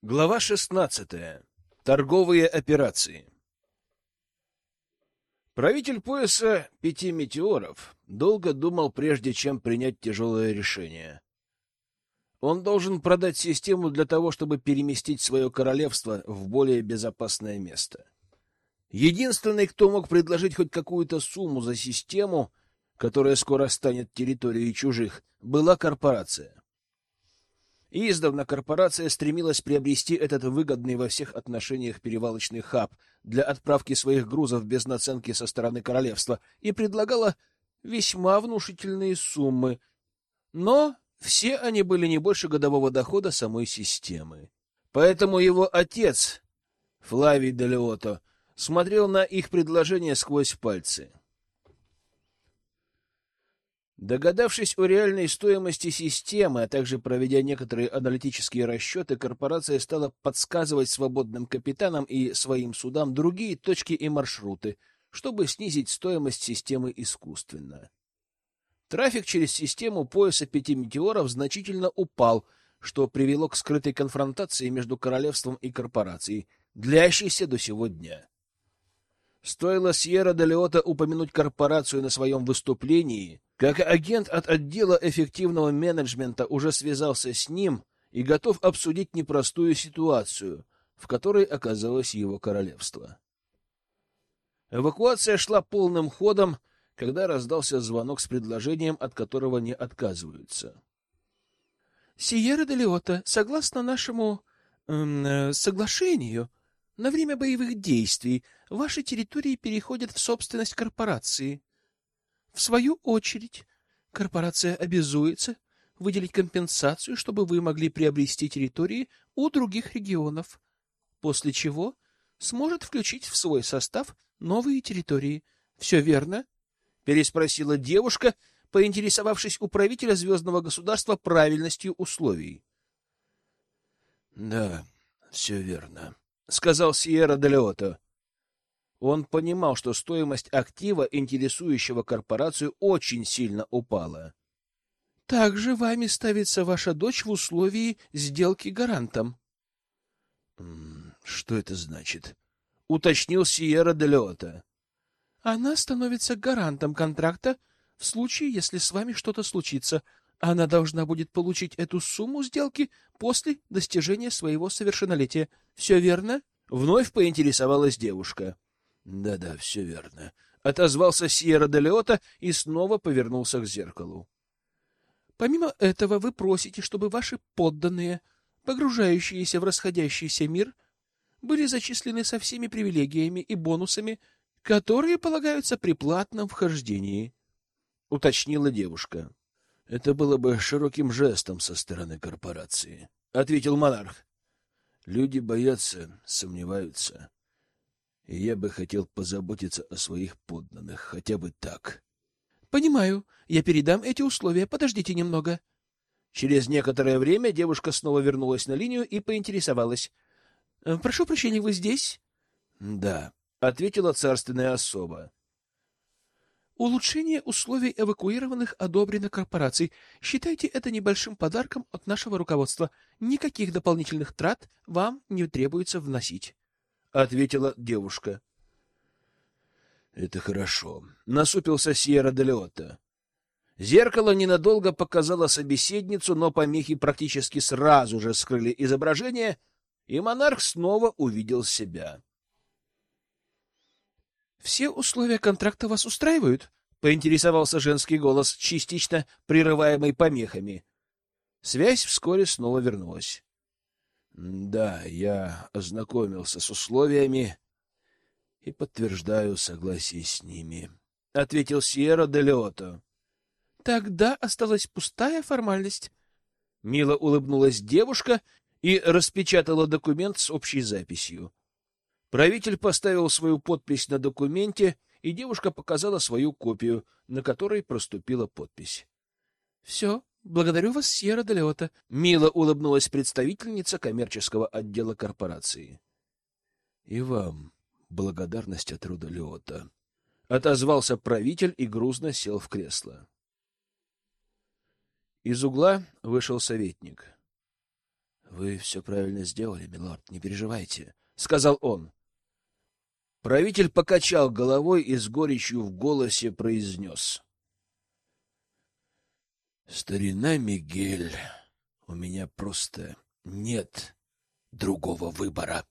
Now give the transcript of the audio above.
Глава 16. Торговые операции. Правитель пояса пяти метеоров долго думал, прежде чем принять тяжелое решение. Он должен продать систему для того, чтобы переместить свое королевство в более безопасное место. Единственный, кто мог предложить хоть какую-то сумму за систему, которая скоро станет территорией чужих, была корпорация. Издавна корпорация стремилась приобрести этот выгодный во всех отношениях перевалочный хаб для отправки своих грузов без наценки со стороны королевства и предлагала весьма внушительные суммы. Но все они были не больше годового дохода самой системы. Поэтому его отец, Флавий Делиото, смотрел на их предложение сквозь пальцы. Догадавшись о реальной стоимости системы, а также проведя некоторые аналитические расчеты, корпорация стала подсказывать свободным капитанам и своим судам другие точки и маршруты, чтобы снизить стоимость системы искусственно. Трафик через систему пояса пяти метеоров значительно упал, что привело к скрытой конфронтации между королевством и корпорацией, длящейся до сего дня. Стоило Сьерра де Леота упомянуть корпорацию на своем выступлении, как агент от отдела эффективного менеджмента уже связался с ним и готов обсудить непростую ситуацию, в которой оказалось его королевство. Эвакуация шла полным ходом, когда раздался звонок с предложением, от которого не отказываются. «Сиерра де Леота, согласно нашему э, соглашению, на время боевых действий ваши территории переходят в собственность корпорации. В свою очередь, корпорация обязуется выделить компенсацию, чтобы вы могли приобрести территории у других регионов, после чего сможет включить в свой состав новые территории. Все верно? переспросила девушка, поинтересовавшись у правителя звездного государства правильностью условий. Да, все верно, сказал Сиера де Леото. Он понимал, что стоимость актива, интересующего корпорацию, очень сильно упала. Также вами ставится ваша дочь в условии сделки гарантом. Что это значит? уточнил Сиера де Леото. Она становится гарантом контракта в случае, если с вами что-то случится. Она должна будет получить эту сумму сделки после достижения своего совершеннолетия. Все верно? Вновь поинтересовалась девушка. Да-да, все верно. Отозвался Сьерра де Леота и снова повернулся к зеркалу. Помимо этого, вы просите, чтобы ваши подданные, погружающиеся в расходящийся мир, были зачислены со всеми привилегиями и бонусами, которые полагаются при платном вхождении, — уточнила девушка. — Это было бы широким жестом со стороны корпорации, — ответил монарх. Люди боятся, сомневаются и я бы хотел позаботиться о своих подданных, хотя бы так. — Понимаю. Я передам эти условия. Подождите немного. Через некоторое время девушка снова вернулась на линию и поинтересовалась. «Э, — Прошу прощения, вы здесь? — Да, — ответила царственная особа. Улучшение условий эвакуированных одобрено корпорацией. Считайте это небольшим подарком от нашего руководства. Никаких дополнительных трат вам не требуется вносить. — ответила девушка. — Это хорошо. Насупился Сьерра де Леотто. Зеркало ненадолго показало собеседницу, но помехи практически сразу же скрыли изображение, и монарх снова увидел себя. — Все условия контракта вас устраивают? — поинтересовался женский голос, частично прерываемый помехами. Связь вскоре снова вернулась. Да, я ознакомился с условиями и подтверждаю согласие с ними, ответил Сьерра де Леото. Тогда осталась пустая формальность. Мило улыбнулась девушка и распечатала документ с общей записью. Правитель поставил свою подпись на документе, и девушка показала свою копию, на которой проступила подпись. Все, Благодарю вас, Сьерра де Леота. Мило улыбнулась представительница коммерческого отдела корпорации. И вам благодарность от рода Леота. Отозвался правитель и грузно сел в кресло. Из угла вышел советник. — Вы все правильно сделали, милорд, не переживайте, — сказал он. Правитель покачал головой и с горечью в голосе произнес. — Старина Мигель, у меня просто нет другого выбора.